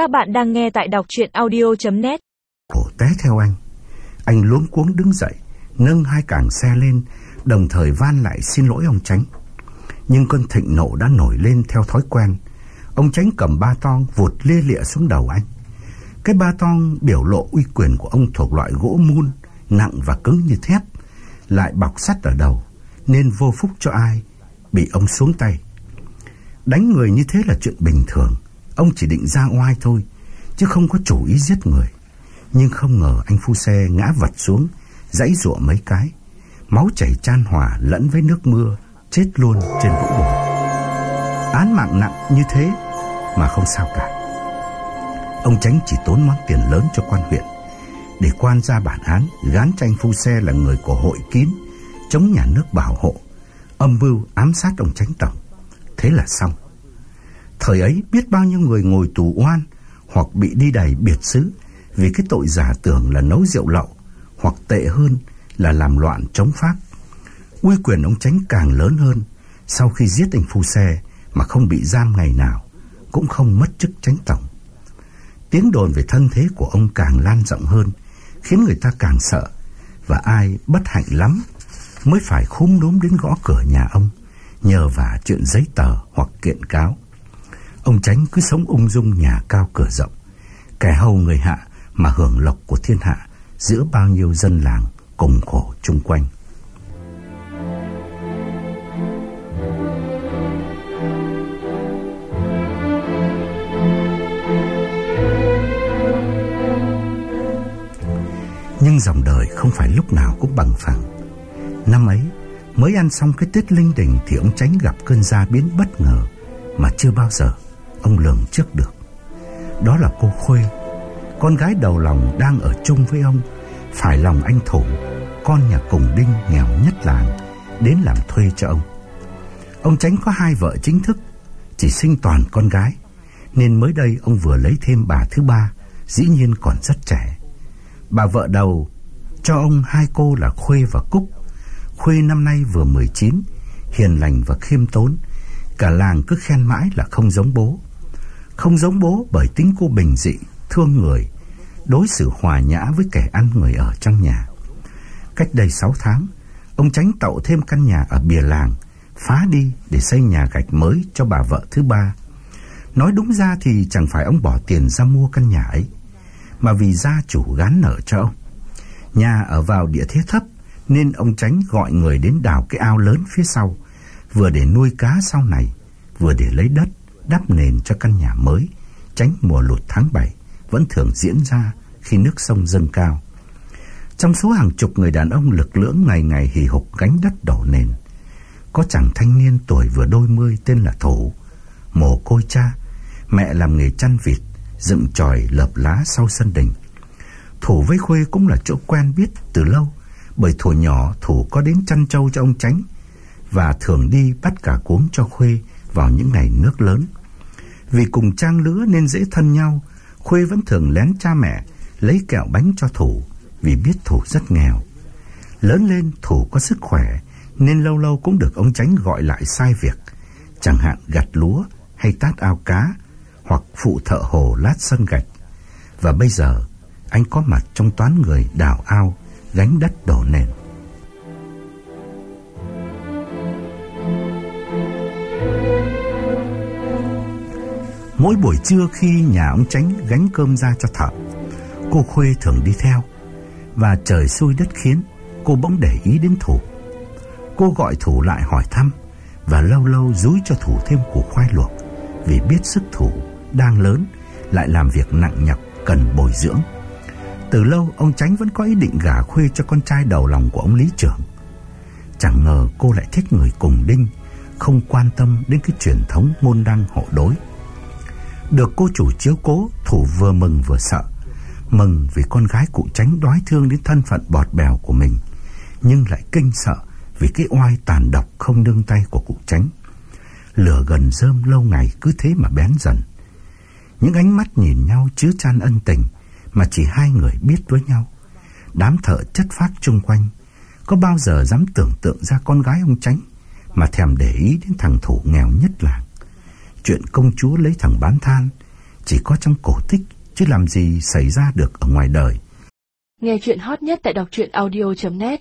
Các bạn đang nghe tại đọc chuyện audio.net Cổ té theo anh. Anh luống cuống đứng dậy, Nâng hai càng xe lên, Đồng thời van lại, xin lỗi ông Tránh Nhưng cơn thịnh nộ đã nổi lên theo thói quen. Ông Tránh cầm ba tong vụt lia lịa xuống đầu anh. Cái ba tong biểu lộ uy quyền của ông thuộc loại gỗ mun, Nặng và cứng như thép, Lại bọc sắt ở đầu, Nên vô phúc cho ai Bị ông xuống tay. Đánh người như thế là chuyện bình thường. Ông chỉ định ra oai thôi, Chứ không có chủ ý giết người. Nhưng không ngờ anh phu xe ngã vật xuống, Dãy rụa mấy cái. Máu chảy chan hòa lẫn với nước mưa, Chết luôn trên vũng bùn. Án mạng nặng như thế Mà không sao cả. Ông Tránh chỉ tốn món tiền lớn cho quan huyện, Để quan ra bản án, Gán tranh phu xe là người của hội kín, Chống nhà nước bảo hộ, Âm mưu ám sát ông Tránh Tổng. Thế là xong. Thời ấy biết bao nhiêu người ngồi tù oan hoặc bị đi đày biệt xứ vì cái tội giả tưởng là nấu rượu lậu hoặc tệ hơn là làm loạn chống Pháp. Uy quyền ông Tránh càng lớn hơn sau khi giết anh phu xe mà không bị giam ngày nào, cũng không mất chức tránh tổng. Tiếng đồn về thân thế của ông càng lan rộng hơn, khiến người ta càng sợ và ai bất hạnh lắm mới phải khúm núm đến gõ cửa nhà ông nhờ vả chuyện giấy tờ hoặc kiện cáo. Ông Tránh cứ sống ung dung nhà cao cửa rộng, kẻ hầu người hạ mà hưởng lộc của thiên hạ giữa bao nhiêu dân làng cùng khổ chung quanh. Nhưng dòng đời không phải lúc nào cũng bằng phẳng. Năm ấy, mới ăn xong cái Tết linh đình thì ông Tránh gặp cơn gia biến bất ngờ mà chưa bao giờ ông lường trước được. Đó là cô Khuê, con gái đầu lòng đang ở chung với ông, phải lòng anh Thủ, con nhà cùng đinh nghèo nhất làng, đến làm thuê cho ông. Ông Tránh có hai vợ chính thức, chỉ sinh toàn con gái, nên mới đây ông vừa lấy thêm bà thứ ba, dĩ nhiên còn rất trẻ. Bà vợ đầu cho ông hai cô là Khuê và Cúc. Khuê năm nay vừa 19, hiền lành và khiêm tốn, cả làng cứ khen mãi là không giống bố. Không giống bố bởi tính cô bình dị, thương người, đối xử hòa nhã với kẻ ăn người ở trong nhà. Cách đây 6 tháng, ông tránh tậu thêm căn nhà ở bìa làng, phá đi để xây nhà gạch mới cho bà vợ thứ ba. Nói đúng ra thì chẳng phải ông bỏ tiền ra mua căn nhà ấy, mà vì gia chủ gán nợ cho ông. Nhà ở vào địa thế thấp, nên ông tránh gọi người đến đào cái ao lớn phía sau, vừa để nuôi cá sau này, vừa để lấy đất đắp nền cho căn nhà mới, tránh mùa lụt tháng 7 vẫn thường diễn ra khi nước sông dâng cao. Trong số hàng chục người đàn ông lực lưỡng ngày ngày hì hục gánh đất đổ nền, có chàng thanh niên tuổi vừa đôi mươi tên là Thủ, mồ côi cha, mẹ làm nghề chăn vịt, dựng tròi lợp lá sau sân đình. Thủ với Khuê cũng là chỗ quen biết từ lâu, bởi thủ nhỏ Thủ có đến chăn trâu cho ông Tránh và thường đi bắt cả cuống cho Khuê vào những ngày nước lớn. Vì cùng trang lứa nên dễ thân nhau, Khuê vẫn thường lén cha mẹ lấy kẹo bánh cho Thủ vì biết Thủ rất nghèo. Lớn lên Thủ có sức khỏe nên lâu lâu cũng được ông Tránh gọi lại sai việc, chẳng hạn gặt lúa hay tát ao cá hoặc phụ thợ hồ lát sân gạch. Và bây giờ anh có mặt trong toán người đào ao, gánh đất đổ nền. Mỗi buổi trưa khi nhà ông Tránh gánh cơm ra cho thợ, cô Khuê thường đi theo. Và trời xui đất khiến, cô bỗng để ý đến Thủ. Cô gọi Thủ lại hỏi thăm và lâu lâu rúi cho Thủ thêm củ khoai luộc vì biết sức Thủ đang lớn lại làm việc nặng nhọc cần bồi dưỡng. Từ lâu ông Tránh vẫn có ý định gả Khuê cho con trai đầu lòng của ông Lý Trưởng. Chẳng ngờ cô lại thích người cùng đinh, không quan tâm đến cái truyền thống môn đăng hộ đối. Được cô chủ chiếu cố, Thủ vừa mừng vừa sợ. Mừng vì con gái cụ tránh đói thương đến thân phận bọt bèo của mình, nhưng lại kinh sợ vì cái oai tàn độc không nương tay của cụ tránh. Lửa gần rơm lâu ngày cứ thế mà bén dần. Những ánh mắt nhìn nhau chứa chan ân tình mà chỉ hai người biết với nhau. Đám thợ chất phát chung quanh có bao giờ dám tưởng tượng ra con gái ông tránh mà thèm để ý đến thằng thủ nghèo nhất làng. Chuyện công chúa lấy thằng bán than chỉ có trong cổ tích, chứ làm gì xảy ra được ở ngoài đời. Nghe chuyện hot nhất tại đọc truyện audio.net